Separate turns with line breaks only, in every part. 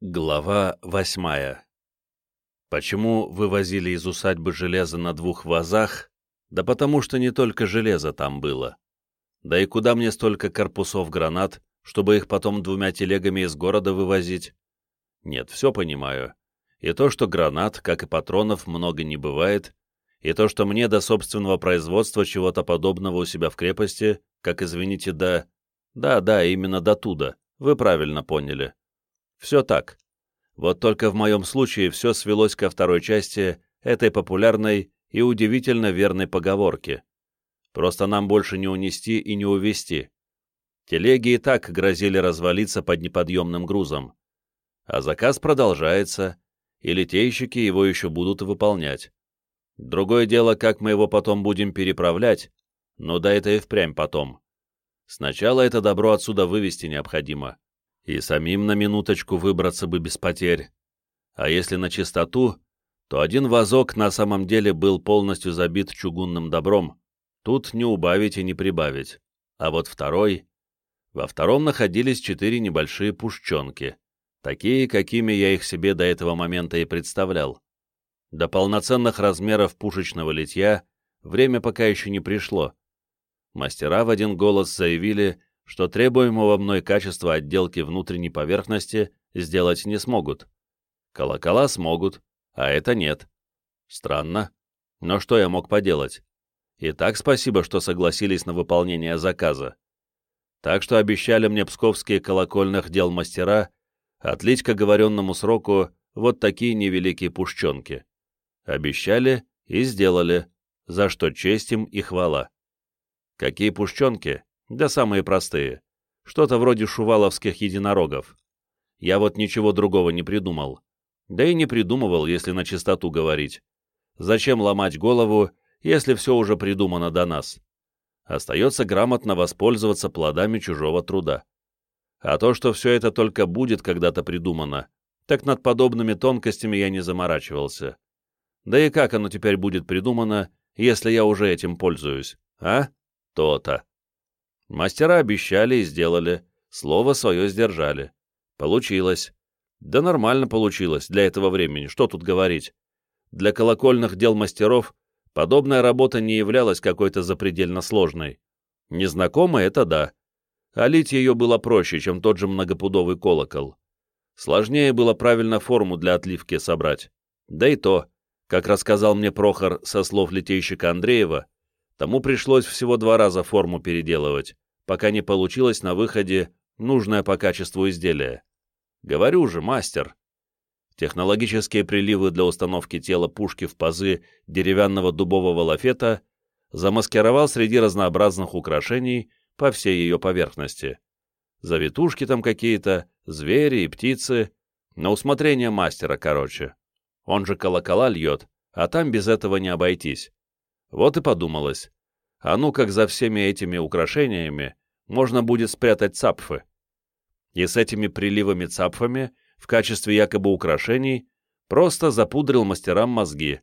Глава восьмая Почему вывозили из усадьбы железо на двух вазах? Да потому что не только железо там было. Да и куда мне столько корпусов гранат, чтобы их потом двумя телегами из города вывозить? Нет, все понимаю. И то, что гранат, как и патронов, много не бывает, и то, что мне до собственного производства чего-то подобного у себя в крепости, как, извините, до... Да-да, именно до туда, вы правильно поняли. Все так. Вот только в моем случае все свелось ко второй части этой популярной и удивительно верной поговорки. Просто нам больше не унести и не увести. Телеги и так грозили развалиться под неподъемным грузом. А заказ продолжается, и литейщики его еще будут выполнять. Другое дело, как мы его потом будем переправлять, но да это и впрямь потом. Сначала это добро отсюда вывести необходимо и самим на минуточку выбраться бы без потерь. А если на чистоту, то один вазок на самом деле был полностью забит чугунным добром, тут не убавить и не прибавить. А вот второй... Во втором находились четыре небольшие пушченки, такие, какими я их себе до этого момента и представлял. До полноценных размеров пушечного литья время пока еще не пришло. Мастера в один голос заявили, что требуемого мной качества отделки внутренней поверхности сделать не смогут. Колокола смогут, а это нет. Странно. Но что я мог поделать? И так спасибо, что согласились на выполнение заказа. Так что обещали мне псковские колокольных дел мастера отлить к оговоренному сроку вот такие невеликие пушченки. Обещали и сделали, за что честь им и хвала. Какие пушченки? Да самые простые. Что-то вроде шуваловских единорогов. Я вот ничего другого не придумал. Да и не придумывал, если на чистоту говорить. Зачем ломать голову, если все уже придумано до нас? Остается грамотно воспользоваться плодами чужого труда. А то, что все это только будет когда-то придумано, так над подобными тонкостями я не заморачивался. Да и как оно теперь будет придумано, если я уже этим пользуюсь, а? То-то. Мастера обещали и сделали, слово свое сдержали. Получилось. Да нормально получилось для этого времени, что тут говорить. Для колокольных дел мастеров подобная работа не являлась какой-то запредельно сложной. Незнакомая — это да. А ее было проще, чем тот же многопудовый колокол. Сложнее было правильно форму для отливки собрать. Да и то, как рассказал мне Прохор со слов литейщика Андреева, Тому пришлось всего два раза форму переделывать, пока не получилось на выходе нужное по качеству изделие. Говорю же, мастер. Технологические приливы для установки тела пушки в пазы деревянного дубового лафета замаскировал среди разнообразных украшений по всей ее поверхности. Завитушки там какие-то, звери и птицы, на усмотрение мастера, короче. Он же колокола льет, а там без этого не обойтись. Вот и подумалось. А ну как за всеми этими украшениями можно будет спрятать цапфы. И с этими приливами-цапфами в качестве якобы украшений просто запудрил мастерам мозги,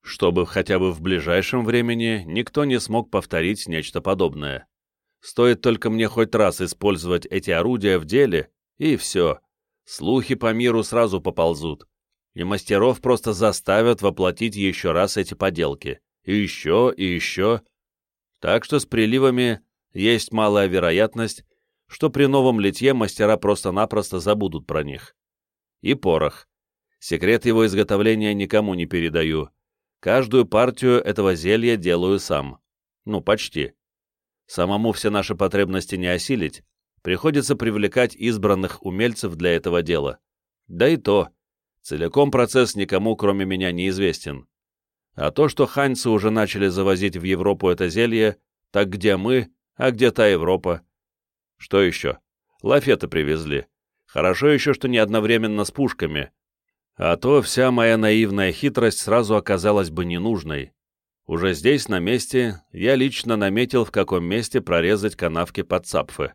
чтобы хотя бы в ближайшем времени никто не смог повторить нечто подобное. Стоит только мне хоть раз использовать эти орудия в деле, и все. Слухи по миру сразу поползут, и мастеров просто заставят воплотить еще раз эти поделки и еще, и еще. Так что с приливами есть малая вероятность, что при новом литье мастера просто-напросто забудут про них. И порох. Секрет его изготовления никому не передаю. Каждую партию этого зелья делаю сам. Ну, почти. Самому все наши потребности не осилить, приходится привлекать избранных умельцев для этого дела. Да и то, целиком процесс никому, кроме меня, неизвестен. А то, что ханьцы уже начали завозить в Европу это зелье, так где мы, а где та Европа? Что еще? Лафеты привезли. Хорошо еще, что не одновременно с пушками. А то вся моя наивная хитрость сразу оказалась бы ненужной. Уже здесь, на месте, я лично наметил, в каком месте прорезать канавки под сапфы.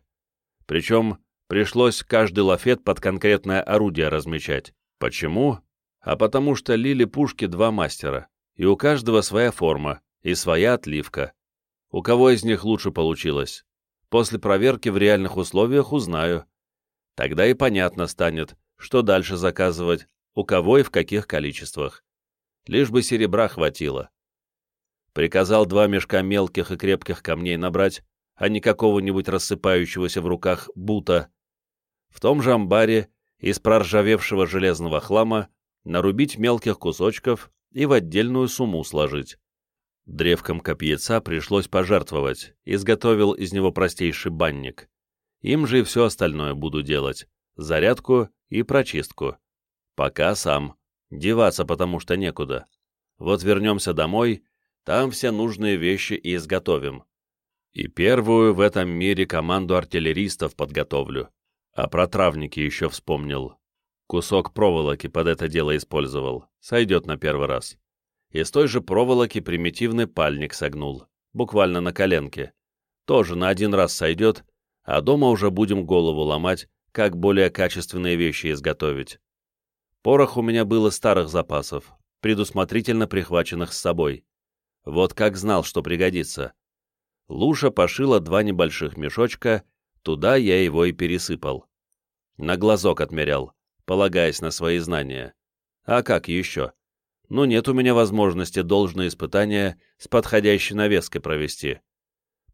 Причем пришлось каждый лафет под конкретное орудие размечать. Почему? А потому что лили пушки два мастера и у каждого своя форма и своя отливка. У кого из них лучше получилось? После проверки в реальных условиях узнаю. Тогда и понятно станет, что дальше заказывать, у кого и в каких количествах. Лишь бы серебра хватило. Приказал два мешка мелких и крепких камней набрать, а не какого-нибудь рассыпающегося в руках бута. В том же амбаре из проржавевшего железного хлама нарубить мелких кусочков и в отдельную сумму сложить. Древком копьеца пришлось пожертвовать, изготовил из него простейший банник. Им же и все остальное буду делать, зарядку и прочистку. Пока сам, деваться потому что некуда. Вот вернемся домой, там все нужные вещи и изготовим. И первую в этом мире команду артиллеристов подготовлю. А про травники еще вспомнил. Кусок проволоки под это дело использовал. Сойдет на первый раз. Из той же проволоки примитивный пальник согнул. Буквально на коленке. Тоже на один раз сойдет, а дома уже будем голову ломать, как более качественные вещи изготовить. Порох у меня было старых запасов, предусмотрительно прихваченных с собой. Вот как знал, что пригодится. Луша пошила два небольших мешочка, туда я его и пересыпал. На глазок отмерял, полагаясь на свои знания. А как еще? Ну, нет у меня возможности должное испытание с подходящей навеской провести.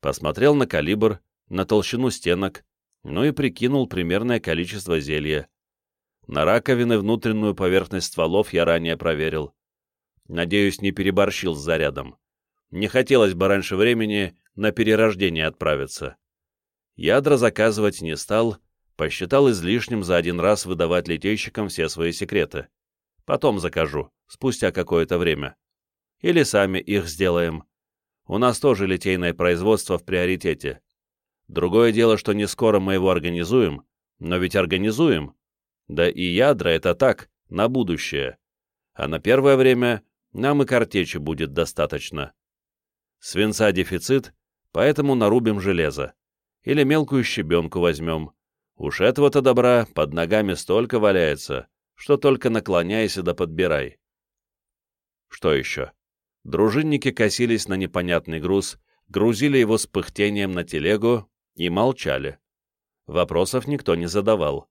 Посмотрел на калибр, на толщину стенок, ну и прикинул примерное количество зелья. На раковины внутреннюю поверхность стволов я ранее проверил. Надеюсь, не переборщил с зарядом. Не хотелось бы раньше времени на перерождение отправиться. Ядра заказывать не стал, посчитал излишним за один раз выдавать литейщикам все свои секреты. Потом закажу, спустя какое-то время. Или сами их сделаем. У нас тоже литейное производство в приоритете. Другое дело, что не скоро мы его организуем, но ведь организуем. Да и ядра — это так, на будущее. А на первое время нам и картечи будет достаточно. Свинца дефицит, поэтому нарубим железо. Или мелкую щебенку возьмем. Уж этого-то добра под ногами столько валяется, что только наклоняйся да подбирай. Что еще? Дружинники косились на непонятный груз, грузили его с пыхтением на телегу и молчали. Вопросов никто не задавал,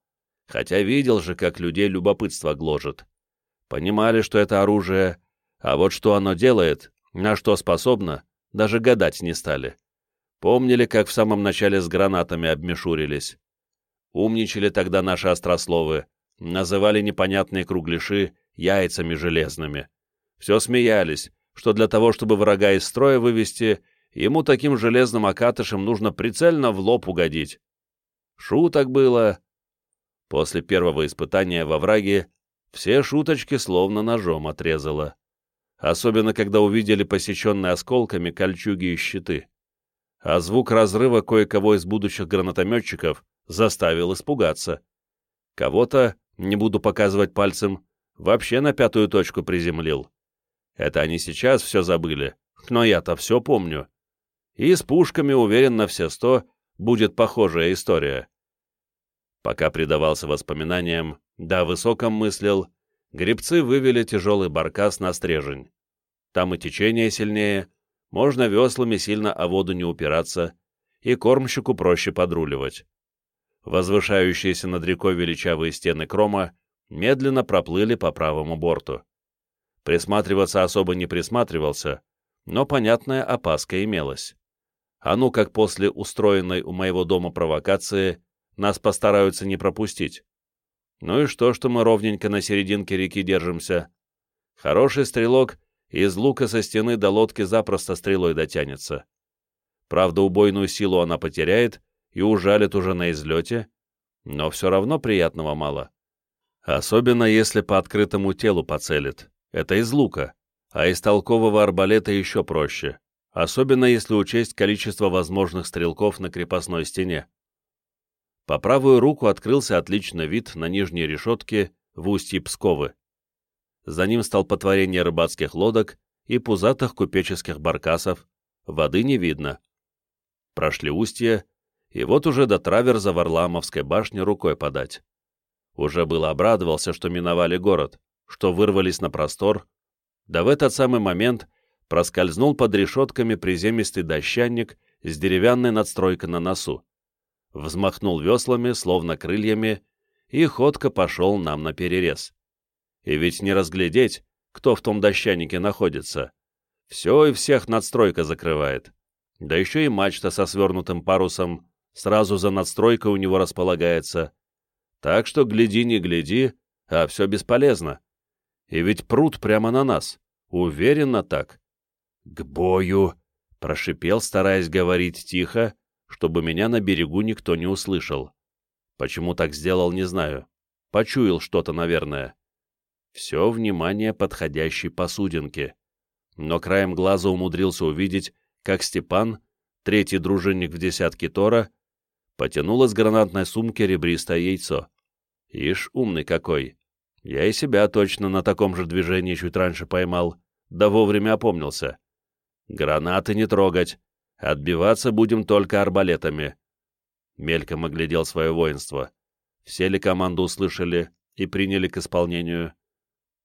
хотя видел же, как людей любопытство гложет. Понимали, что это оружие, а вот что оно делает, на что способно, даже гадать не стали. Помнили, как в самом начале с гранатами обмешурились. Умничали тогда наши острословы, называли непонятные кругляши яйцами железными. Все смеялись, что для того, чтобы врага из строя вывести, ему таким железным окатышем нужно прицельно в лоб угодить. Шуток было. После первого испытания во враге все шуточки словно ножом отрезало. Особенно, когда увидели посеченные осколками кольчуги и щиты. А звук разрыва кое-кого из будущих гранатометчиков заставил испугаться. Кого-то не буду показывать пальцем, вообще на пятую точку приземлил. Это они сейчас все забыли, но я-то все помню. И с пушками, уверен на все сто, будет похожая история. Пока предавался воспоминаниям, да высоком мыслил, гребцы вывели тяжелый баркас на стрежень. Там и течение сильнее, можно веслами сильно о воду не упираться, и кормщику проще подруливать. Возвышающиеся над рекой величавые стены Крома медленно проплыли по правому борту. Присматриваться особо не присматривался, но понятная опаска имелась. А ну как после устроенной у моего дома провокации нас постараются не пропустить. Ну и что, что мы ровненько на серединке реки держимся? Хороший стрелок из лука со стены до лодки запросто стрелой дотянется. Правда, убойную силу она потеряет, и ужалит уже на излете, но все равно приятного мало. Особенно если по открытому телу поцелит. Это из лука, а из толкового арбалета еще проще, особенно если учесть количество возможных стрелков на крепостной стене. По правую руку открылся отличный вид на нижней решетке в устье Псковы. За ним столпотворение рыбацких лодок и пузатых купеческих баркасов, воды не видно. Прошли устье, и вот уже до траверза Варламовской башни рукой подать. Уже было обрадовался, что миновали город, что вырвались на простор, да в этот самый момент проскользнул под решетками приземистый дощанник с деревянной надстройкой на носу, взмахнул веслами, словно крыльями, и ходко пошел нам на перерез. И ведь не разглядеть, кто в том дощанике находится. Все и всех надстройка закрывает. Да еще и мачта со свернутым парусом сразу за надстройкой у него располагается. Так что гляди, не гляди, а все бесполезно. И ведь пруд прямо на нас. Уверенно так. «К бою!» — прошипел, стараясь говорить тихо, чтобы меня на берегу никто не услышал. Почему так сделал, не знаю. Почуял что-то, наверное. Все внимание подходящей посудинки. Но краем глаза умудрился увидеть, как Степан, третий дружинник в десятке Тора, потянул из гранатной сумки ребристое яйцо. Ишь, умный какой. Я и себя точно на таком же движении чуть раньше поймал, да вовремя опомнился. Гранаты не трогать. Отбиваться будем только арбалетами. Мельком оглядел свое воинство. Все ли команду услышали и приняли к исполнению?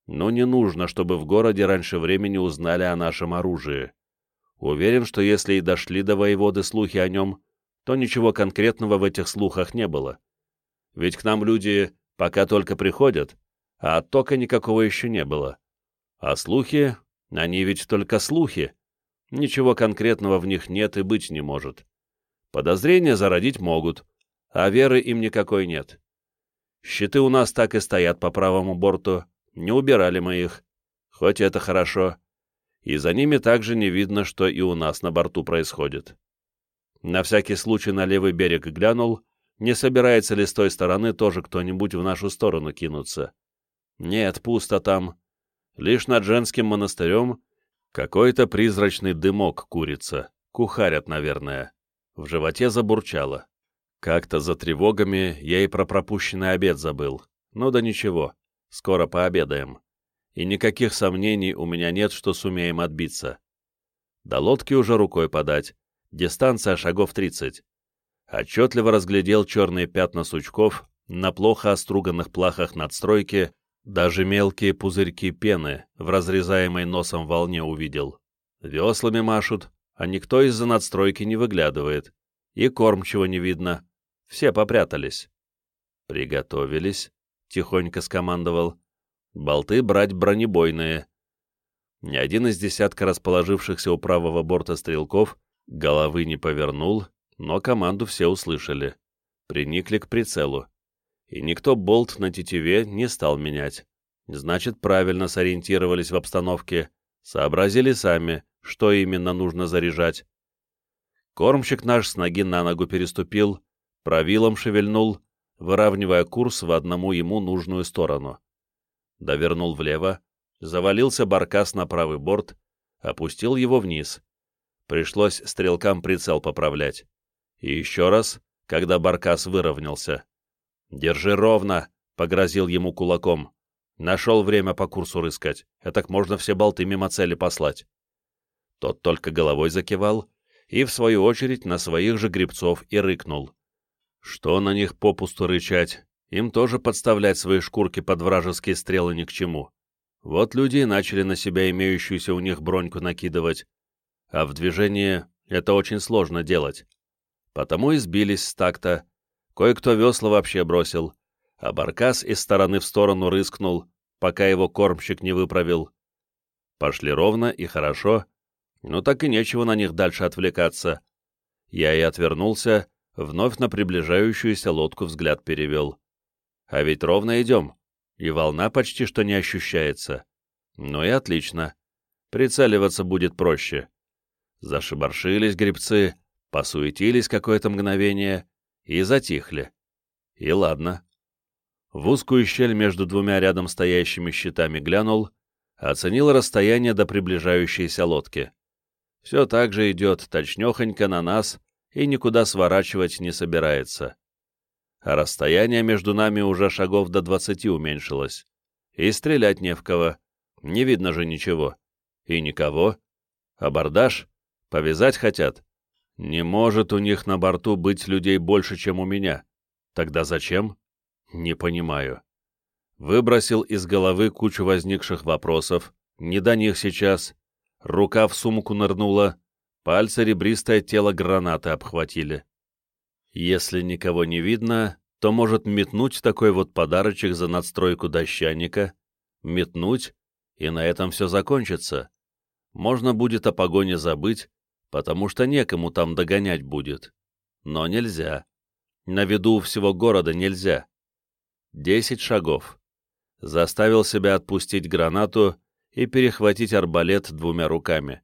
Но не нужно, чтобы в городе раньше времени узнали о нашем оружии. Уверен, что если и дошли до воеводы слухи о нем, то ничего конкретного в этих слухах не было. Ведь к нам люди пока только приходят, а оттока никакого еще не было. А слухи, они ведь только слухи. Ничего конкретного в них нет и быть не может. Подозрения зародить могут, а веры им никакой нет. Щиты у нас так и стоят по правому борту, не убирали мы их. Хоть это хорошо. И за ними также не видно, что и у нас на борту происходит. На всякий случай на левый берег глянул, не собирается ли с той стороны тоже кто-нибудь в нашу сторону кинуться. Нет, пусто там. Лишь над женским монастырем какой-то призрачный дымок курится. Кухарят, наверное. В животе забурчало. Как-то за тревогами я и про пропущенный обед забыл. Ну да ничего, скоро пообедаем. И никаких сомнений у меня нет, что сумеем отбиться. До лодки уже рукой подать. Дистанция шагов 30. Отчетливо разглядел черные пятна сучков на плохо оструганных плахах надстройки, даже мелкие пузырьки пены в разрезаемой носом волне увидел. Веслами машут, а никто из-за надстройки не выглядывает. И кормчего не видно. Все попрятались. «Приготовились», — тихонько скомандовал. «Болты брать бронебойные». Ни один из десятка расположившихся у правого борта стрелков головы не повернул, но команду все услышали. Приникли к прицелу. И никто болт на тетиве не стал менять. Значит, правильно сориентировались в обстановке, сообразили сами, что именно нужно заряжать. Кормщик наш с ноги на ногу переступил, правилом шевельнул, выравнивая курс в одному ему нужную сторону. Довернул влево, завалился баркас на правый борт, опустил его вниз. Пришлось стрелкам прицел поправлять. И еще раз, когда баркас выровнялся. «Держи ровно!» — погрозил ему кулаком. Нашел время по курсу рыскать. Этак можно все болты мимо цели послать. Тот только головой закивал и, в свою очередь, на своих же грибцов и рыкнул. Что на них попусту рычать? Им тоже подставлять свои шкурки под вражеские стрелы ни к чему. Вот люди и начали на себя имеющуюся у них броньку накидывать. А в движении это очень сложно делать. Потому и сбились с такта. Кое-кто весла вообще бросил, а баркас из стороны в сторону рыскнул, пока его кормщик не выправил. Пошли ровно и хорошо, но так и нечего на них дальше отвлекаться. Я и отвернулся, вновь на приближающуюся лодку взгляд перевел. А ведь ровно идем, и волна почти что не ощущается. Ну и отлично. Прицеливаться будет проще. Зашибаршились грибцы, посуетились какое-то мгновение и затихли. И ладно. В узкую щель между двумя рядом стоящими щитами глянул, оценил расстояние до приближающейся лодки все так же идет точнехонько на нас и никуда сворачивать не собирается. А расстояние между нами уже шагов до двадцати уменьшилось. И стрелять не в кого, не видно же ничего. И никого. Абордаж? Повязать хотят? Не может у них на борту быть людей больше, чем у меня. Тогда зачем? Не понимаю. Выбросил из головы кучу возникших вопросов. Не до них сейчас рука в сумку нырнула, пальцы ребристое тело гранаты обхватили. Если никого не видно, то может метнуть такой вот подарочек за надстройку дощаника, метнуть, и на этом все закончится. Можно будет о погоне забыть, потому что некому там догонять будет. Но нельзя. На виду всего города нельзя. Десять шагов. Заставил себя отпустить гранату и перехватить арбалет двумя руками.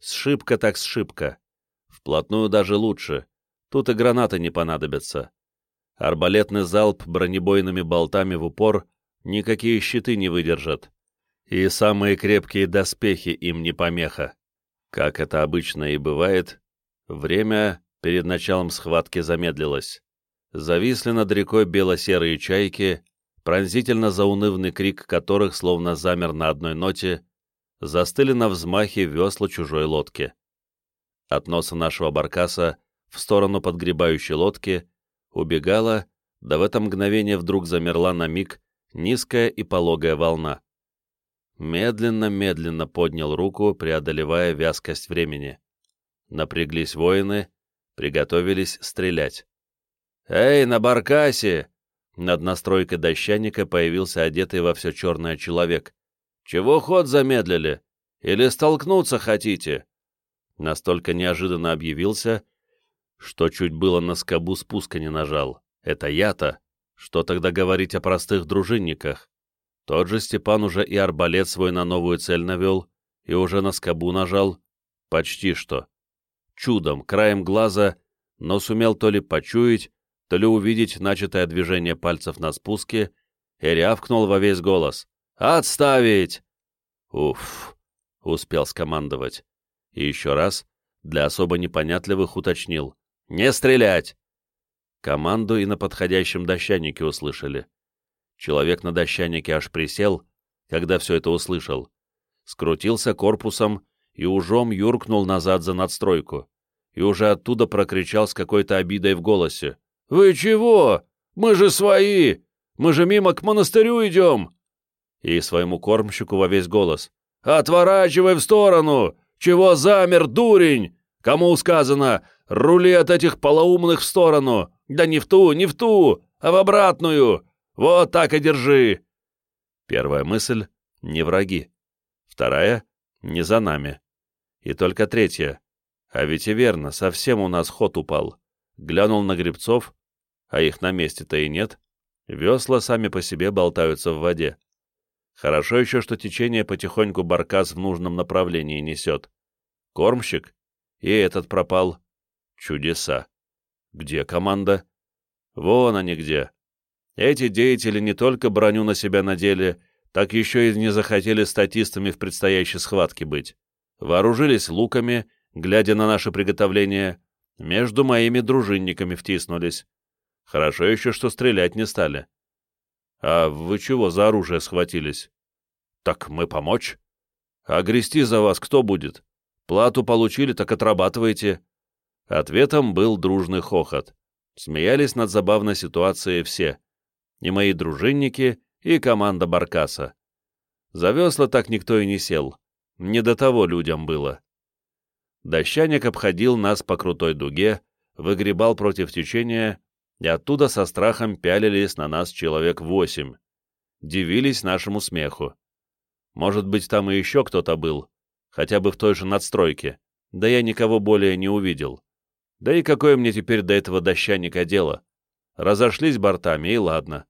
Сшибка так сшибка. Вплотную даже лучше. Тут и гранаты не понадобятся. Арбалетный залп бронебойными болтами в упор никакие щиты не выдержат. И самые крепкие доспехи им не помеха. Как это обычно и бывает, время перед началом схватки замедлилось. Зависли над рекой бело-серые чайки, пронзительно заунывный крик которых словно замер на одной ноте, застыли на взмахе весла чужой лодки. От носа нашего баркаса в сторону подгребающей лодки убегала, да в это мгновение вдруг замерла на миг низкая и пологая волна. Медленно-медленно поднял руку, преодолевая вязкость времени. Напряглись воины, приготовились стрелять. «Эй, на баркасе!» Над настройкой дощаника появился одетый во все черное человек. «Чего ход замедлили? Или столкнуться хотите?» Настолько неожиданно объявился, что чуть было на скобу спуска не нажал. Это я-то. Что тогда говорить о простых дружинниках? Тот же Степан уже и арбалет свой на новую цель навел, и уже на скобу нажал. Почти что. Чудом, краем глаза, но сумел то ли почуять, то ли увидеть начатое движение пальцев на спуске, и рявкнул во весь голос. «Отставить!» «Уф!» — успел скомандовать. И еще раз, для особо непонятливых, уточнил. «Не стрелять!» Команду и на подходящем дощанике услышали. Человек на дощанике аж присел, когда все это услышал. Скрутился корпусом и ужом юркнул назад за надстройку. И уже оттуда прокричал с какой-то обидой в голосе. «Вы чего? Мы же свои! Мы же мимо к монастырю идем!» И своему кормщику во весь голос. «Отворачивай в сторону! Чего замер, дурень? Кому сказано, рули от этих полоумных в сторону! Да не в ту, не в ту, а в обратную! Вот так и держи!» Первая мысль — не враги. Вторая — не за нами. И только третья. А ведь и верно, совсем у нас ход упал. Глянул на грибцов, а их на месте-то и нет. Весла сами по себе болтаются в воде. Хорошо еще, что течение потихоньку баркас в нужном направлении несет. Кормщик? И этот пропал. Чудеса. Где команда? Вон они где. Эти деятели не только броню на себя надели, так еще и не захотели статистами в предстоящей схватке быть. Вооружились луками, глядя на наше приготовление, между моими дружинниками втиснулись. Хорошо еще, что стрелять не стали. А вы чего за оружие схватились? Так мы помочь. А грести за вас кто будет? Плату получили, так отрабатывайте. Ответом был дружный хохот. Смеялись над забавной ситуацией все. И мои дружинники, и команда Баркаса. За весла так никто и не сел. Не до того людям было. Дощаник обходил нас по крутой дуге, выгребал против течения, и оттуда со страхом пялились на нас человек восемь. Дивились нашему смеху. Может быть, там и еще кто-то был, хотя бы в той же надстройке, да я никого более не увидел. Да и какое мне теперь до этого дощаника дело? Разошлись бортами, и ладно.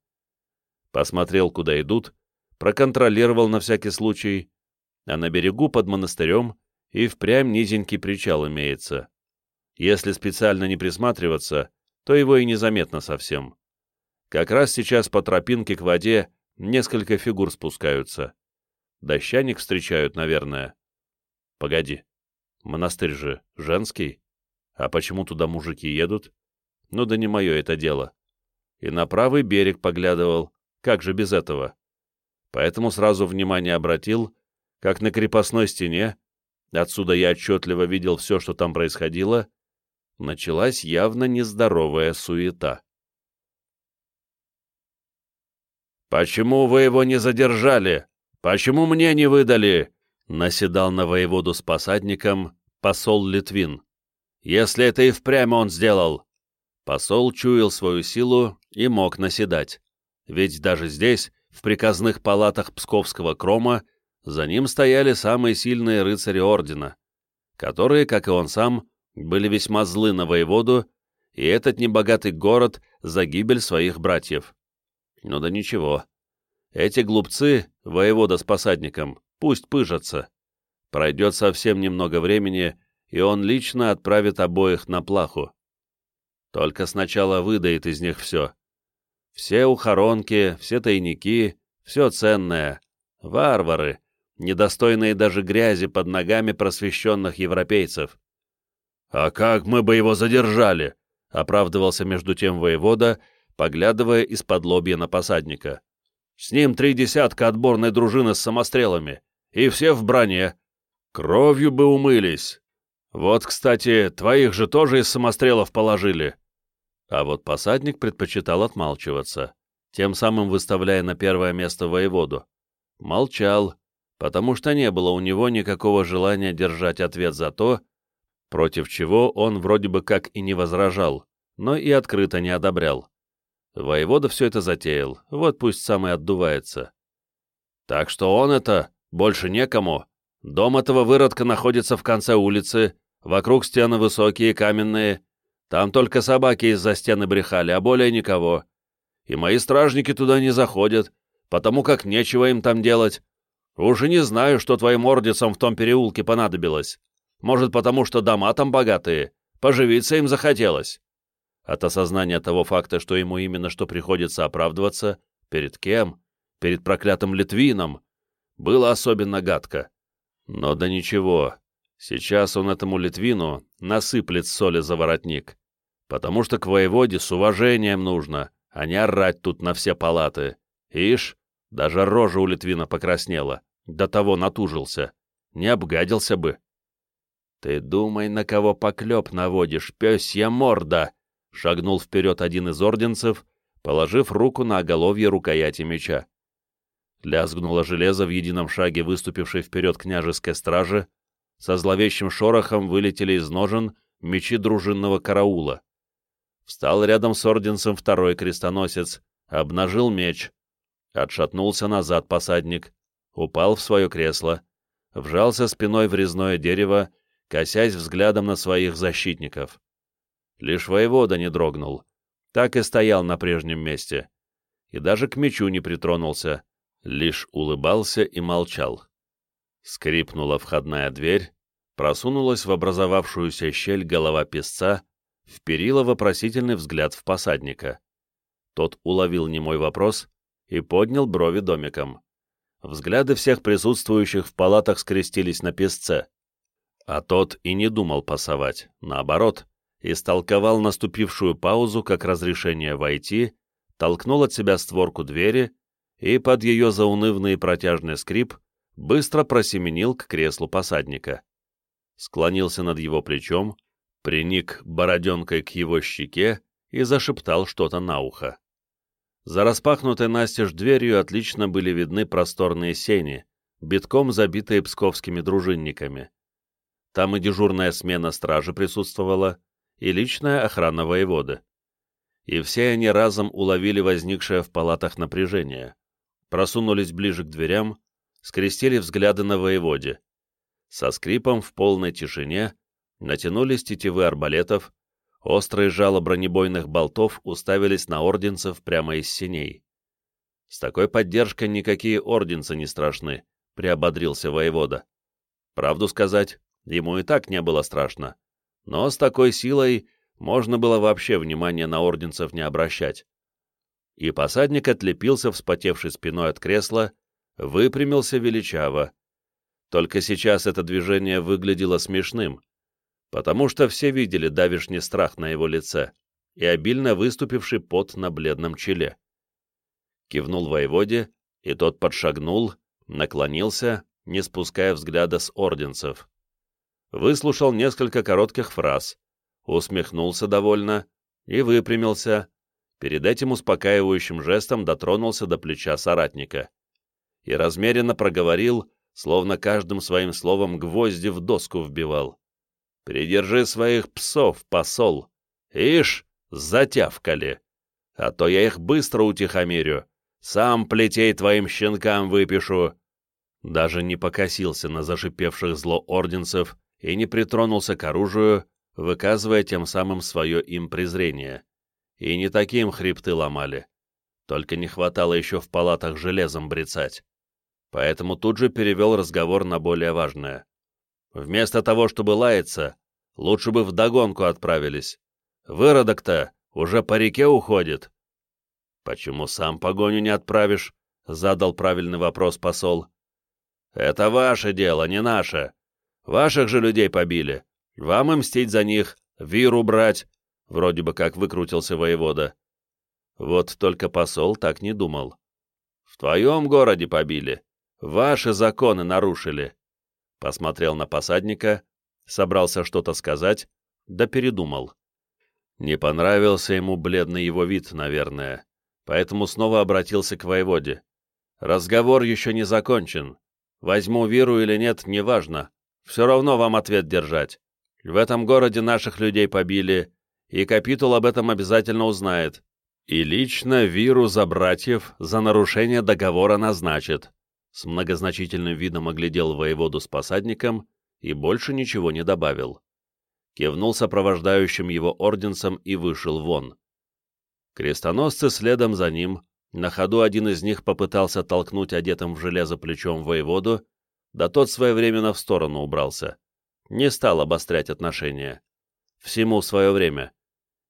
Посмотрел, куда идут, проконтролировал на всякий случай, а на берегу под монастырем и впрямь низенький причал имеется. Если специально не присматриваться, то его и незаметно совсем. Как раз сейчас по тропинке к воде несколько фигур спускаются. Дощаник встречают, наверное. Погоди, монастырь же женский? А почему туда мужики едут? Ну да не мое это дело. И на правый берег поглядывал, как же без этого? Поэтому сразу внимание обратил, как на крепостной стене, отсюда я отчетливо видел все, что там происходило, началась явно нездоровая суета. «Почему вы его не задержали? Почему мне не выдали?» наседал на воеводу с посадником посол Литвин. «Если это и впрямь он сделал, Посол чуял свою силу и мог наседать. Ведь даже здесь, в приказных палатах Псковского крома, за ним стояли самые сильные рыцари ордена, которые, как и он сам, были весьма злы на воеводу и этот небогатый город за гибель своих братьев. Ну да ничего. Эти глупцы, воевода с посадником, пусть пыжатся. Пройдет совсем немного времени, и он лично отправит обоих на плаху. Только сначала выдает из них все. Все ухоронки, все тайники, все ценное. Варвары, недостойные даже грязи под ногами просвещенных европейцев. «А как мы бы его задержали?» — оправдывался между тем воевода, поглядывая из-под лобья на посадника. «С ним три десятка отборной дружины с самострелами, и все в броне. Кровью бы умылись. Вот, кстати, твоих же тоже из самострелов положили». А вот посадник предпочитал отмалчиваться, тем самым выставляя на первое место воеводу. Молчал, потому что не было у него никакого желания держать ответ за то, против чего он вроде бы как и не возражал, но и открыто не одобрял. Воевода все это затеял, вот пусть сам и отдувается. Так что он это, больше некому. Дом этого выродка находится в конце улицы, вокруг стены высокие, каменные. Там только собаки из-за стены брехали, а более никого. И мои стражники туда не заходят, потому как нечего им там делать. Уж и не знаю, что твоим ордицам в том переулке понадобилось. Может, потому что дома там богатые, поживиться им захотелось. От осознания того факта, что ему именно что приходится оправдываться, перед кем? Перед проклятым Литвином, было особенно гадко. Но да ничего, сейчас он этому Литвину насыплет соли за воротник, потому что к воеводе с уважением нужно, а не орать тут на все палаты. Ишь, даже рожа у Литвина покраснела, до того натужился, не обгадился бы. «Ты думай, на кого поклеп наводишь, пёсья морда!» — шагнул вперед один из орденцев, положив руку на оголовье рукояти меча. Лязгнуло железо в едином шаге выступившей вперед княжеской стражи, со зловещим шорохом вылетели из ножен мечи дружинного караула. Встал рядом с орденцем второй крестоносец, обнажил меч. Отшатнулся назад посадник, упал в свое кресло, вжался спиной в резное дерево косясь взглядом на своих защитников. Лишь воевода не дрогнул, так и стоял на прежнем месте, и даже к мечу не притронулся, лишь улыбался и молчал. Скрипнула входная дверь, просунулась в образовавшуюся щель голова песца, вперила вопросительный взгляд в посадника. Тот уловил немой вопрос и поднял брови домиком. Взгляды всех присутствующих в палатах скрестились на песце. А тот и не думал пасовать, наоборот, истолковал наступившую паузу как разрешение войти, толкнул от себя створку двери и под ее заунывный протяжный скрип быстро просеменил к креслу посадника. Склонился над его плечом, приник бороденкой к его щеке и зашептал что-то на ухо. За распахнутой настежь дверью отлично были видны просторные сени, битком забитые псковскими дружинниками. Там и дежурная смена стражи присутствовала, и личная охрана воеводы. И все они разом уловили возникшее в палатах напряжение, просунулись ближе к дверям, скрестили взгляды на воеводе. Со скрипом в полной тишине натянулись тетивы арбалетов, острые жало бронебойных болтов уставились на орденцев прямо из синей. С такой поддержкой никакие орденцы не страшны, приободрился воевода. Правду сказать, Ему и так не было страшно. Но с такой силой можно было вообще внимания на орденцев не обращать. И посадник отлепился, вспотевший спиной от кресла, выпрямился величаво. Только сейчас это движение выглядело смешным, потому что все видели давишний страх на его лице и обильно выступивший пот на бледном челе. Кивнул воеводе, и тот подшагнул, наклонился, не спуская взгляда с орденцев выслушал несколько коротких фраз, усмехнулся довольно и выпрямился, перед этим успокаивающим жестом дотронулся до плеча соратника и размеренно проговорил, словно каждым своим словом гвозди в доску вбивал. «Придержи своих псов, посол! Ишь, Затявкали. А то я их быстро утихомирю. Сам плетей твоим щенкам выпишу. Даже не покосился на зашипевших зло орденцев и не притронулся к оружию, выказывая тем самым свое им презрение. И не таким хребты ломали. Только не хватало еще в палатах железом брецать. Поэтому тут же перевел разговор на более важное. Вместо того, чтобы лаяться, лучше бы вдогонку отправились. Выродок-то уже по реке уходит. «Почему сам погоню не отправишь?» — задал правильный вопрос посол. «Это ваше дело, не наше. Ваших же людей побили. Вам и мстить за них, виру брать», — вроде бы как выкрутился воевода. Вот только посол так не думал. «В твоем городе побили. Ваши законы нарушили». Посмотрел на посадника, собрался что-то сказать, да передумал. Не понравился ему бледный его вид, наверное, поэтому снова обратился к воеводе. «Разговор еще не закончен. Возьму виру или нет, неважно. Все равно вам ответ держать. В этом городе наших людей побили, и капитул об этом обязательно узнает. И лично виру за братьев за нарушение договора назначит». С многозначительным видом оглядел воеводу с посадником и больше ничего не добавил кивнул сопровождающим его орденцам и вышел вон. Крестоносцы следом за ним, на ходу один из них попытался толкнуть одетым в железо плечом воеводу, да тот своевременно в сторону убрался. Не стал обострять отношения. Всему свое время.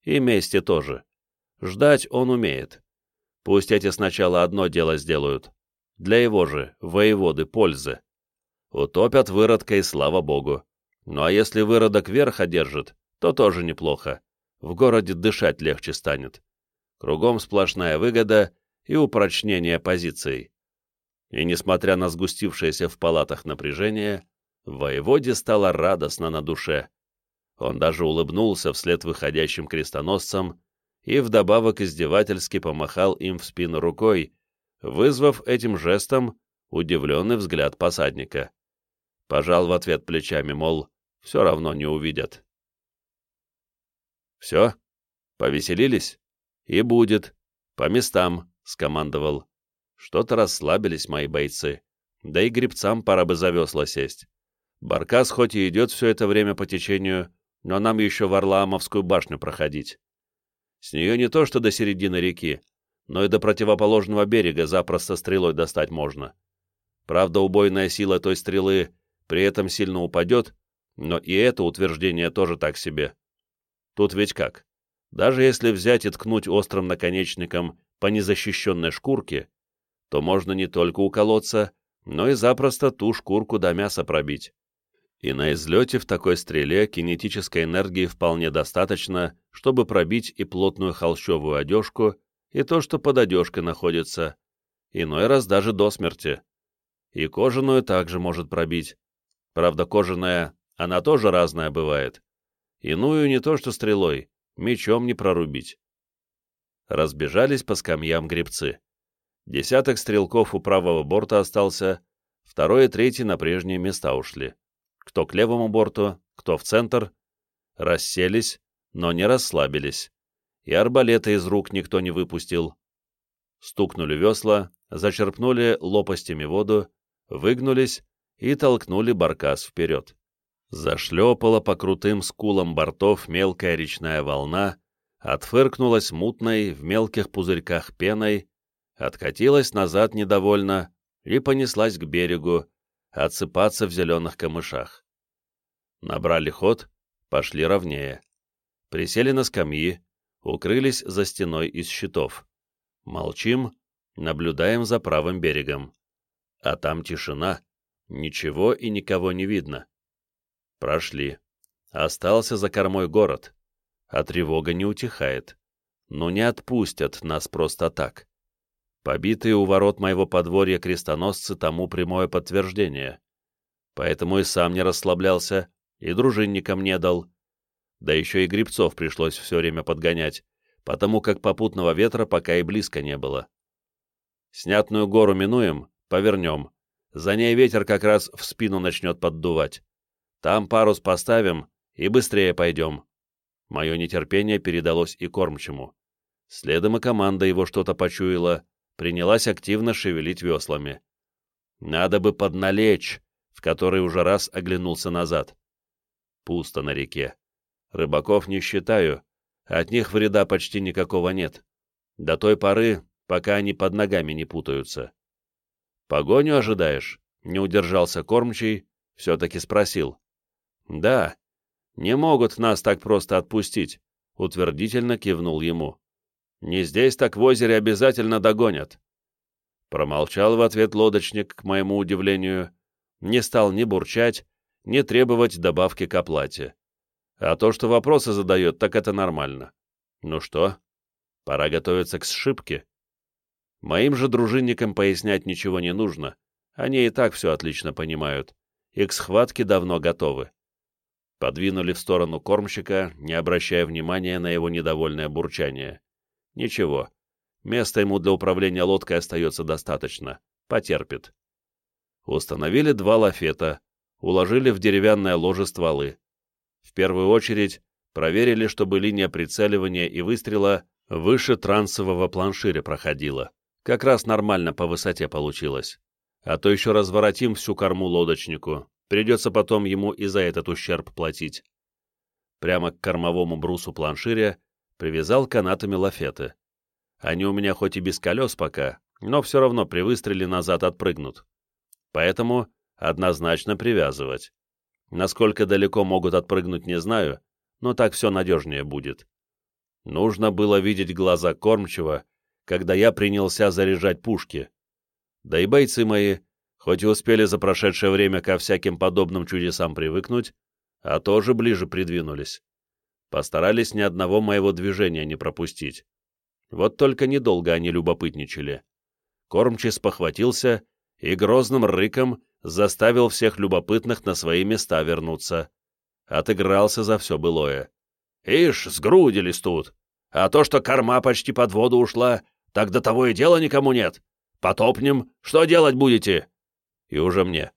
И мести тоже. Ждать он умеет. Пусть эти сначала одно дело сделают. Для его же, воеводы, пользы. Утопят выродка и слава богу. Ну а если выродок верх одержит, то тоже неплохо. В городе дышать легче станет. Кругом сплошная выгода и упрочнение позиций. И несмотря на сгустившееся в палатах напряжение, воеводе стало радостно на душе. Он даже улыбнулся вслед выходящим крестоносцам и вдобавок издевательски помахал им в спину рукой, вызвав этим жестом удивленный взгляд посадника. Пожал в ответ плечами, мол, все равно не увидят. «Все? Повеселились? И будет. По местам», — скомандовал. Что-то расслабились мои бойцы. Да и грибцам пора бы за весла сесть. Баркас хоть и идет все это время по течению, но нам еще в Орламовскую башню проходить. С нее не то что до середины реки, но и до противоположного берега запросто стрелой достать можно. Правда, убойная сила той стрелы при этом сильно упадет, но и это утверждение тоже так себе. Тут ведь как? Даже если взять и ткнуть острым наконечником по незащищенной шкурке, то можно не только уколоться, но и запросто ту шкурку до мяса пробить. И на излете в такой стреле кинетической энергии вполне достаточно, чтобы пробить и плотную холщовую одежку, и то, что под одежкой находится, иной раз даже до смерти. И кожаную также может пробить. Правда, кожаная она тоже разная бывает. Иную не то что стрелой, мечом не прорубить. Разбежались по скамьям гребцы. Десяток стрелков у правого борта остался, второй и третий на прежние места ушли. Кто к левому борту, кто в центр. Расселись, но не расслабились. И арбалеты из рук никто не выпустил. Стукнули весла, зачерпнули лопастями воду, выгнулись и толкнули баркас вперед. Зашлепала по крутым скулам бортов мелкая речная волна, отфыркнулась мутной в мелких пузырьках пеной, откатилась назад недовольно и понеслась к берегу, отсыпаться в зеленых камышах. Набрали ход, пошли ровнее. Присели на скамьи, укрылись за стеной из щитов. Молчим, наблюдаем за правым берегом. А там тишина, ничего и никого не видно. Прошли. Остался за кормой город. А тревога не утихает. Но не отпустят нас просто так. Побитые у ворот моего подворья крестоносцы тому прямое подтверждение. Поэтому и сам не расслаблялся, и дружинникам не дал. Да еще и грибцов пришлось все время подгонять, потому как попутного ветра пока и близко не было. Снятную гору минуем, повернем. За ней ветер как раз в спину начнет поддувать. Там парус поставим и быстрее пойдем. Мое нетерпение передалось и кормчему. Следом и команда его что-то почуяла, принялась активно шевелить веслами. Надо бы подналечь, в который уже раз оглянулся назад. Пусто на реке. Рыбаков не считаю, от них вреда почти никакого нет. До той поры, пока они под ногами не путаются. «Погоню ожидаешь?» — не удержался кормчий, все-таки спросил. «Да, не могут нас так просто отпустить», — утвердительно кивнул ему. «Не здесь, так в озере обязательно догонят». Промолчал в ответ лодочник, к моему удивлению, не стал ни бурчать, ни требовать добавки к оплате. А то, что вопросы задает, так это нормально. Ну что, пора готовиться к сшибке? Моим же дружинникам пояснять ничего не нужно, они и так все отлично понимают, и к схватке давно готовы. Подвинули в сторону кормщика, не обращая внимания на его недовольное бурчание. Ничего, места ему для управления лодкой остается достаточно, потерпит. Установили два лафета, уложили в деревянное ложе стволы. В первую очередь проверили, чтобы линия прицеливания и выстрела выше трансового планширя проходила. Как раз нормально по высоте получилось. А то еще разворотим всю корму лодочнику. Придется потом ему и за этот ущерб платить. Прямо к кормовому брусу планширя привязал канатами лафеты. Они у меня хоть и без колес пока, но все равно при выстреле назад отпрыгнут. Поэтому однозначно привязывать. Насколько далеко могут отпрыгнуть, не знаю, но так все надежнее будет. Нужно было видеть глаза кормчего, когда я принялся заряжать пушки. Да и бойцы мои, хоть и успели за прошедшее время ко всяким подобным чудесам привыкнуть, а тоже ближе придвинулись. Постарались ни одного моего движения не пропустить. Вот только недолго они любопытничали. Кормчий спохватился и грозным рыком заставил всех любопытных на свои места вернуться. Отыгрался за все былое. «Ишь, сгрудились тут! А то, что корма почти под воду ушла, так до того и дела никому нет. Потопнем, что делать будете?» И уже мне.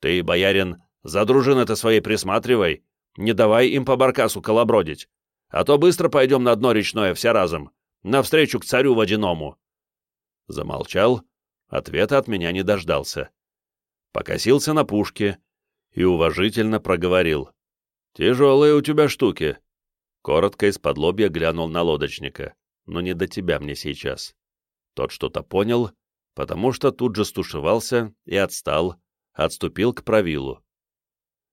«Ты, боярин, за дружиной-то своей присматривай, не давай им по баркасу колобродить, а то быстро пойдем на дно речное все разом, навстречу к царю водяному». Замолчал, ответа от меня не дождался покосился на пушке и уважительно проговорил. «Тяжелые у тебя штуки». Коротко из-под лобья глянул на лодочника. «Но не до тебя мне сейчас». Тот что-то понял, потому что тут же стушевался и отстал, отступил к правилу.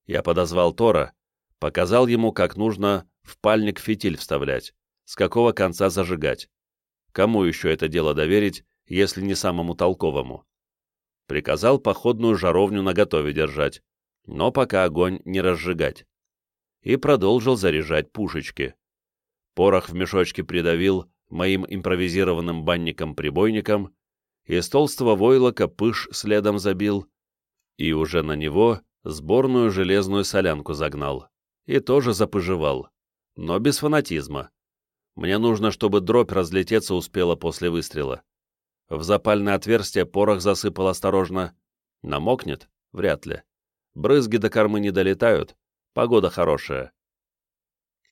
Я подозвал Тора, показал ему, как нужно в пальник фитиль вставлять, с какого конца зажигать. Кому еще это дело доверить, если не самому толковому? приказал походную жаровню наготове держать, но пока огонь не разжигать. И продолжил заряжать пушечки. Порох в мешочке придавил моим импровизированным банником-прибойником, из толстого войлока пыш следом забил, и уже на него сборную железную солянку загнал, и тоже запыживал, но без фанатизма. Мне нужно, чтобы дробь разлететься успела после выстрела. В запальное отверстие порох засыпал осторожно. Намокнет? Вряд ли. Брызги до кормы не долетают. Погода хорошая.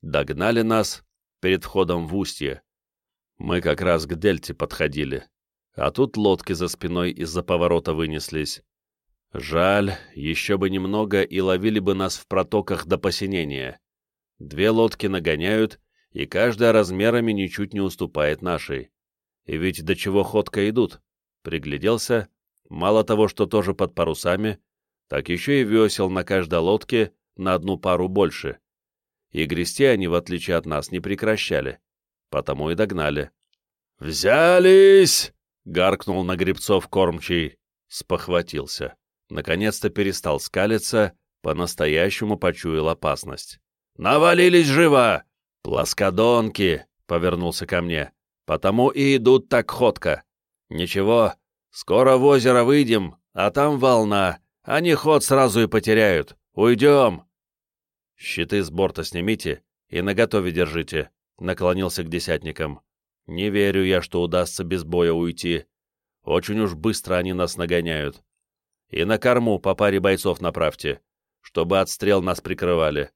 Догнали нас перед входом в устье. Мы как раз к дельте подходили. А тут лодки за спиной из-за поворота вынеслись. Жаль, еще бы немного и ловили бы нас в протоках до посинения. Две лодки нагоняют, и каждая размерами ничуть не уступает нашей. И ведь до чего ходко идут. Пригляделся, мало того, что тоже под парусами, так еще и весел на каждой лодке на одну пару больше. И грести они, в отличие от нас, не прекращали. Потому и догнали. «Взялись!» — гаркнул на гребцов кормчий. Спохватился. Наконец-то перестал скалиться, по-настоящему почуял опасность. «Навалились живо!» «Плоскодонки!» — повернулся ко мне. Потому и идут так ходко. Ничего, скоро в озеро выйдем, а там волна. Они ход сразу и потеряют. Уйдем. Щиты с борта снимите и наготове держите, наклонился к десятникам. Не верю я, что удастся без боя уйти. Очень уж быстро они нас нагоняют. И на корму по паре бойцов направьте, чтобы отстрел нас прикрывали.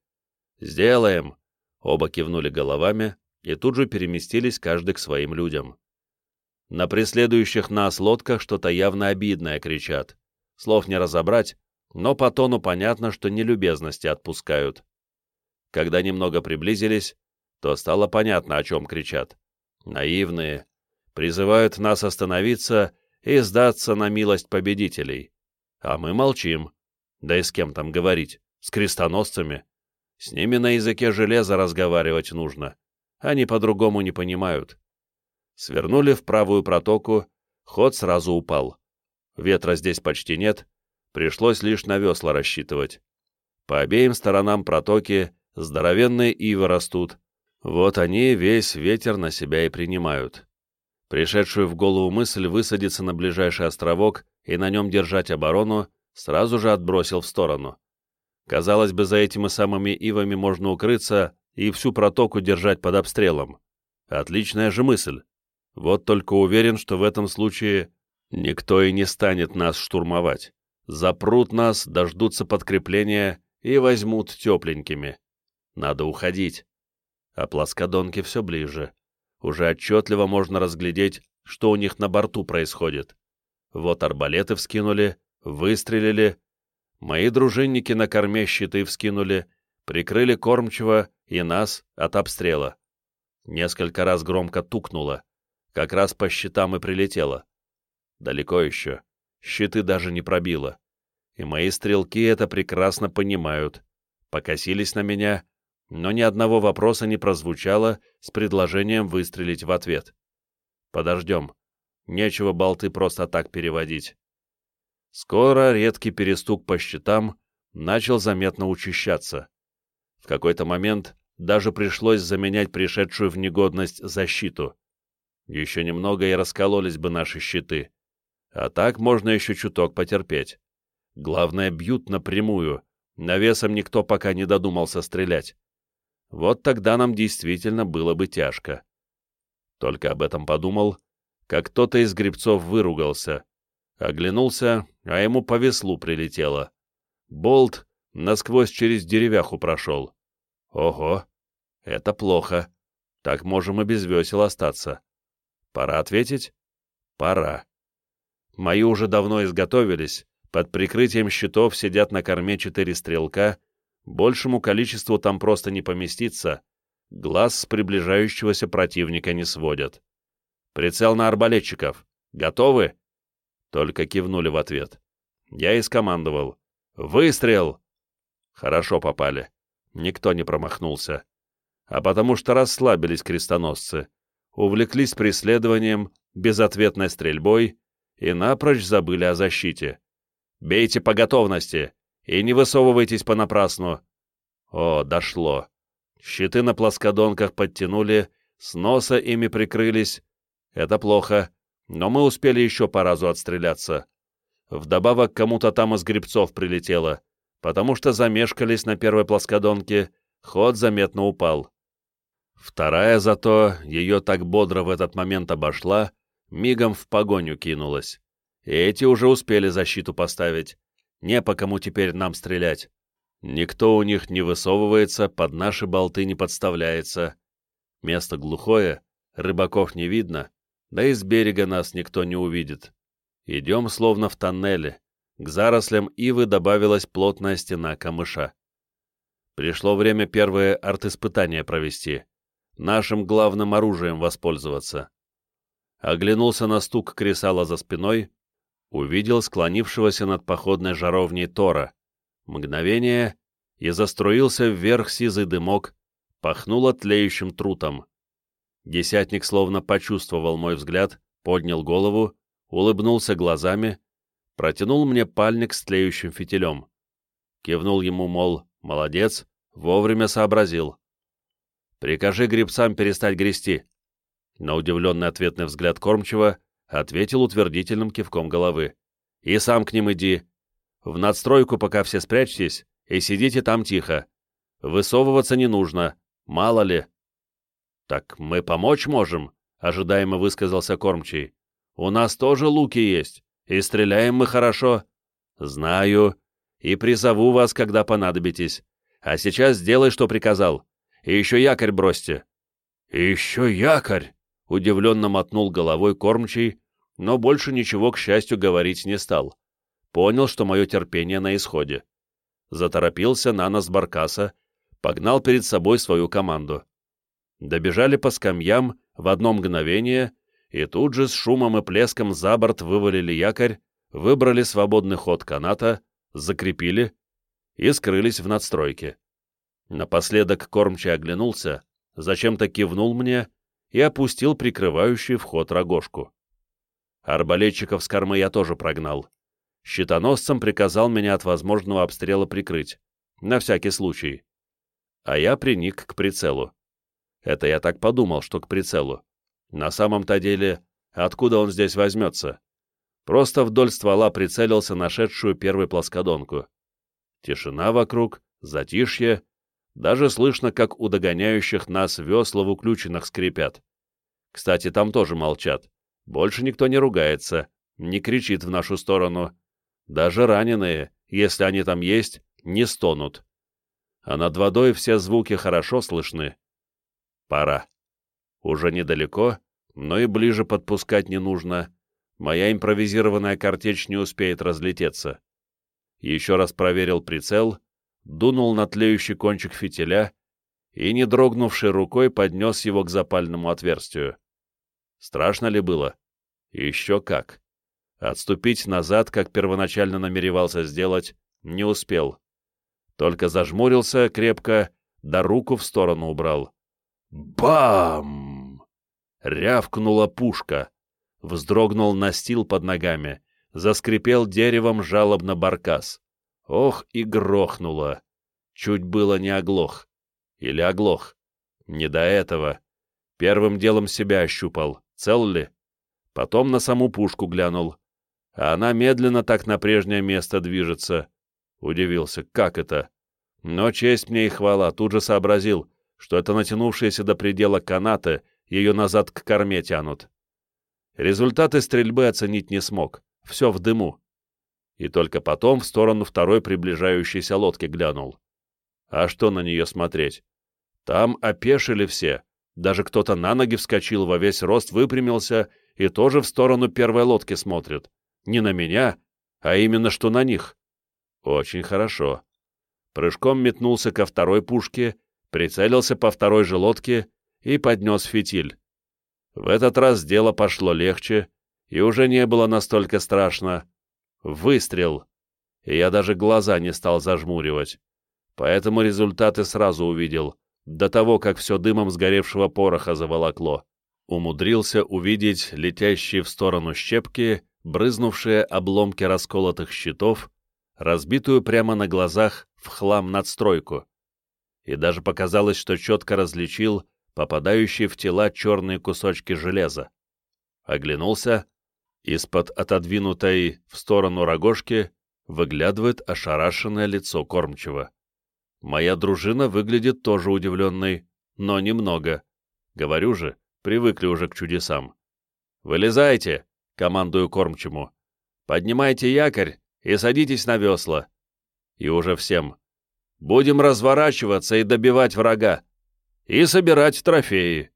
Сделаем. Оба кивнули головами и тут же переместились каждый к своим людям. На преследующих нас лодках что-то явно обидное кричат. Слов не разобрать, но по тону понятно, что нелюбезности отпускают. Когда немного приблизились, то стало понятно, о чем кричат. Наивные. Призывают нас остановиться и сдаться на милость победителей. А мы молчим. Да и с кем там говорить? С крестоносцами? С ними на языке железа разговаривать нужно. Они по-другому не понимают. Свернули в правую протоку, ход сразу упал. Ветра здесь почти нет, пришлось лишь на весла рассчитывать. По обеим сторонам протоки здоровенные ивы растут. Вот они весь ветер на себя и принимают. Пришедшую в голову мысль высадиться на ближайший островок и на нем держать оборону сразу же отбросил в сторону. Казалось бы, за этими самыми ивами можно укрыться и всю протоку держать под обстрелом. Отличная же мысль. Вот только уверен, что в этом случае никто и не станет нас штурмовать. Запрут нас, дождутся подкрепления и возьмут тепленькими. Надо уходить. А плоскодонки все ближе. Уже отчетливо можно разглядеть, что у них на борту происходит. Вот арбалеты вскинули, выстрелили. Мои дружинники на корме щиты вскинули, прикрыли кормчего и нас от обстрела. Несколько раз громко тукнуло. Как раз по щитам и прилетело. Далеко еще. Щиты даже не пробило. И мои стрелки это прекрасно понимают. Покосились на меня, но ни одного вопроса не прозвучало с предложением выстрелить в ответ. Подождем. Нечего болты просто так переводить. Скоро редкий перестук по щитам начал заметно учащаться. В какой-то момент даже пришлось заменять пришедшую в негодность защиту. Еще немного и раскололись бы наши щиты. А так можно еще чуток потерпеть. Главное, бьют напрямую. Навесом никто пока не додумался стрелять. Вот тогда нам действительно было бы тяжко. Только об этом подумал, как кто-то из грибцов выругался. Оглянулся, а ему по веслу прилетело. Болт насквозь через деревяху прошел. Ого, это плохо. Так можем и без весел остаться. Пора ответить? Пора. Мои уже давно изготовились, под прикрытием щитов сидят на корме четыре стрелка, большему количеству там просто не поместиться, глаз с приближающегося противника не сводят. Прицел на арбалетчиков. Готовы? Только кивнули в ответ. Я и скомандовал. «Выстрел!» Хорошо попали. Никто не промахнулся. А потому что расслабились крестоносцы увлеклись преследованием, безответной стрельбой и напрочь забыли о защите. «Бейте по готовности и не высовывайтесь понапрасну!» О, дошло. Щиты на плоскодонках подтянули, с носа ими прикрылись. Это плохо, но мы успели еще по разу отстреляться. Вдобавок кому-то там из грибцов прилетело, потому что замешкались на первой плоскодонке, ход заметно упал. Вторая зато, ее так бодро в этот момент обошла, мигом в погоню кинулась. И эти уже успели защиту поставить. Не по кому теперь нам стрелять. Никто у них не высовывается, под наши болты не подставляется. Место глухое, рыбаков не видно, да и с берега нас никто не увидит. Идем словно в тоннеле. К зарослям ивы добавилась плотная стена камыша. Пришло время первые артиспытания провести нашим главным оружием воспользоваться. Оглянулся на стук кресала за спиной, увидел склонившегося над походной жаровней Тора. Мгновение, и заструился вверх сизый дымок, пахнуло тлеющим трутом. Десятник словно почувствовал мой взгляд, поднял голову, улыбнулся глазами, протянул мне пальник с тлеющим фитилем. Кивнул ему, мол, молодец, вовремя сообразил. Прикажи грибцам перестать грести. На удивленный ответный взгляд кормчего ответил утвердительным кивком головы. И сам к ним иди. В надстройку пока все спрячьтесь и сидите там тихо. Высовываться не нужно, мало ли. Так мы помочь можем, ожидаемо высказался кормчий. У нас тоже луки есть, и стреляем мы хорошо. Знаю, и призову вас, когда понадобитесь. А сейчас сделай, что приказал И еще якорь бросьте». «И еще якорь!» — удивленно мотнул головой кормчий, но больше ничего, к счастью, говорить не стал. Понял, что мое терпение на исходе. Заторопился на нос Баркаса, погнал перед собой свою команду. Добежали по скамьям в одно мгновение, и тут же с шумом и плеском за борт вывалили якорь, выбрали свободный ход каната, закрепили и скрылись в надстройке. Напоследок кормчий оглянулся, зачем-то кивнул мне и опустил прикрывающий вход рогожку. Арбалетчиков с кормы я тоже прогнал. Щитоносцам приказал меня от возможного обстрела прикрыть, на всякий случай. А я приник к прицелу. Это я так подумал, что к прицелу. На самом-то деле, откуда он здесь возьмется? Просто вдоль ствола прицелился нашедшую первую плоскодонку. Тишина вокруг, затишье, даже слышно, как у догоняющих нас весла в уключенных скрипят. Кстати, там тоже молчат. Больше никто не ругается, не кричит в нашу сторону. Даже раненые, если они там есть, не стонут. А над водой все звуки хорошо слышны. Пора. Уже недалеко, но и ближе подпускать не нужно. Моя импровизированная картечь не успеет разлететься. Еще раз проверил прицел, дунул на тлеющий кончик фитиля и, не дрогнувшей рукой, поднес его к запальному отверстию. Страшно ли было? Еще как. Отступить назад, как первоначально намеревался сделать, не успел. Только зажмурился крепко, да руку в сторону убрал. Бам! Рявкнула пушка. Вздрогнул настил под ногами. Заскрипел деревом жалобно баркас. Ох, и грохнуло. Чуть было не оглох. Или оглох. Не до этого. Первым делом себя ощупал. Цел ли? Потом на саму пушку глянул. А она медленно так на прежнее место движется. Удивился, как это? Но честь мне и хвала, тут же сообразил, что это натянувшиеся до предела канаты ее назад к корме тянут. Результаты стрельбы оценить не смог. Все в дыму и только потом в сторону второй приближающейся лодки глянул. А что на нее смотреть? Там опешили все, даже кто-то на ноги вскочил, во весь рост выпрямился и тоже в сторону первой лодки смотрит. Не на меня, а именно что на них. Очень хорошо. Прыжком метнулся ко второй пушке, прицелился по второй же лодке и поднес фитиль. В этот раз дело пошло легче, и уже не было настолько страшно. Выстрел! И я даже глаза не стал зажмуривать. Поэтому результаты сразу увидел, до того, как все дымом сгоревшего пороха заволокло. Умудрился увидеть летящие в сторону щепки, брызнувшие обломки расколотых щитов, разбитую прямо на глазах в хлам надстройку. И даже показалось, что четко различил попадающие в тела черные кусочки железа. Оглянулся из-под отодвинутой в сторону рогожки выглядывает ошарашенное лицо кормчего. Моя дружина выглядит тоже удивленной, но немного. Говорю же, привыкли уже к чудесам. «Вылезайте!» — командую кормчему. «Поднимайте якорь и садитесь на весла». И уже всем. «Будем разворачиваться и добивать врага. И собирать трофеи».